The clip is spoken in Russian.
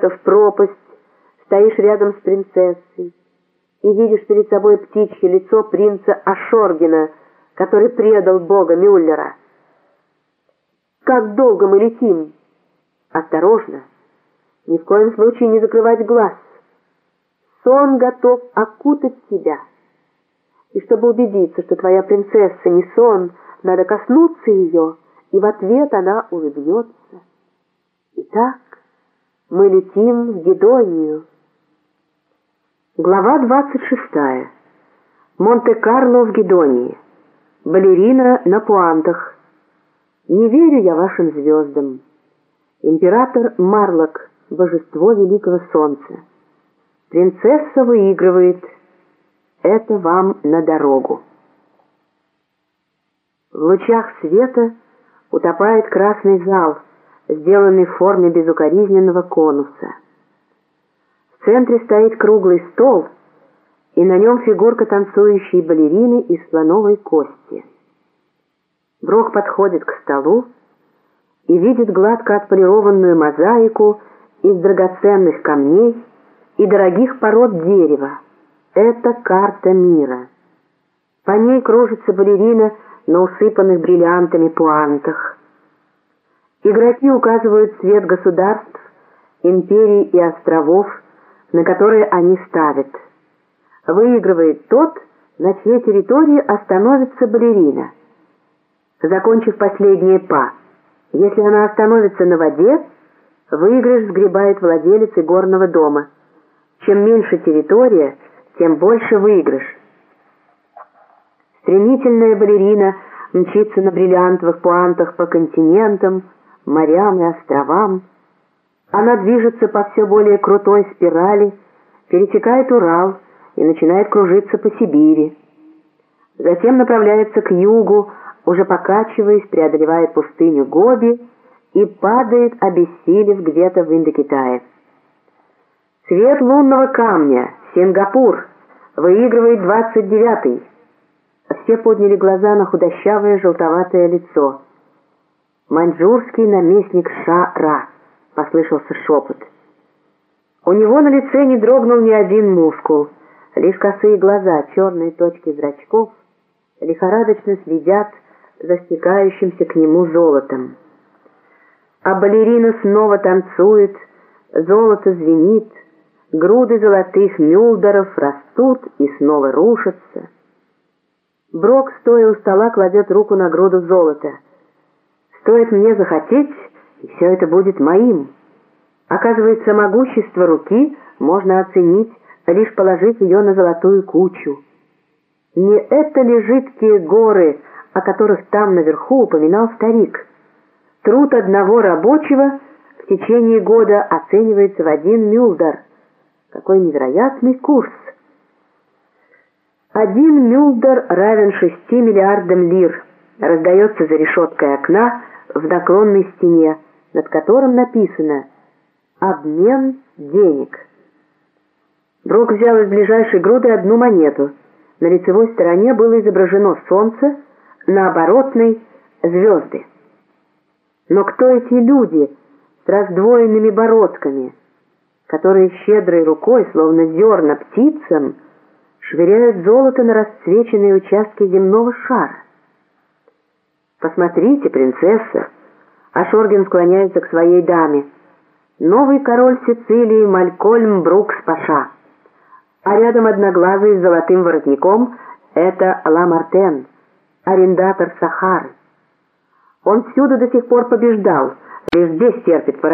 в пропасть, стоишь рядом с принцессой и видишь перед собой птичье лицо принца Ашоргина, который предал бога Мюллера. Как долго мы летим? Осторожно, ни в коем случае не закрывать глаз. Сон готов окутать тебя. И чтобы убедиться, что твоя принцесса не сон, надо коснуться ее, и в ответ она улыбнется. Итак, мы летим в Гедонию. Глава 26. Монте-Карло в Гедонии. Балерина на пуантах. Не верю я вашим звездам. Император Марлок, божество великого солнца. Принцесса выигрывает. Это вам на дорогу. В лучах света утопает красный зал — сделанный в форме безукоризненного конуса. В центре стоит круглый стол, и на нем фигурка танцующей балерины из слоновой кости. Брок подходит к столу и видит гладко отполированную мозаику из драгоценных камней и дорогих пород дерева. Это карта мира. По ней кружится балерина на усыпанных бриллиантами пуантах. Игроки указывают цвет государств, империй и островов, на которые они ставят. Выигрывает тот, на чьей территории остановится балерина. Закончив последнее па, если она остановится на воде, выигрыш сгребает владелец игорного дома. Чем меньше территория, тем больше выигрыш. Стремительная балерина мчится на бриллиантовых пуантах по континентам, морям и островам. Она движется по все более крутой спирали, пересекает Урал и начинает кружиться по Сибири. Затем направляется к югу, уже покачиваясь, преодолевает пустыню Гоби и падает, обессилев где-то в Индокитае. Цвет лунного камня, Сингапур, выигрывает 29-й. Все подняли глаза на худощавое желтоватое лицо – «Маньчжурский наместник Ша-Ра», — послышался шепот. У него на лице не дрогнул ни один мускул, лишь косые глаза, черные точки зрачков лихорадочно следят за стекающимся к нему золотом. А балерина снова танцует, золото звенит, груды золотых мюлдеров растут и снова рушатся. Брок, стоя у стола, кладет руку на груду золота — Стоит мне захотеть, и все это будет моим. Оказывается, могущество руки можно оценить, лишь положив ее на золотую кучу. Не это ли жидкие горы, о которых там наверху упоминал старик? Труд одного рабочего в течение года оценивается в один мюлдар. Какой невероятный курс! Один мюлдар равен шести миллиардам лир. Раздается за решеткой окна в наклонной стене, над которым написано «Обмен денег». Брок взял из ближайшей груды одну монету. На лицевой стороне было изображено солнце, на оборотной — звезды. Но кто эти люди с раздвоенными бородками, которые щедрой рукой, словно зерна птицам, швыряют золото на расцвеченные участки земного шара? «Посмотрите, принцесса!» А Шоргин склоняется к своей даме. «Новый король Сицилии Малькольм Брукс Паша». А рядом одноглазый с золотым воротником — это Ламартен, арендатор Сахары. Он всюду до сих пор побеждал, лишь здесь терпит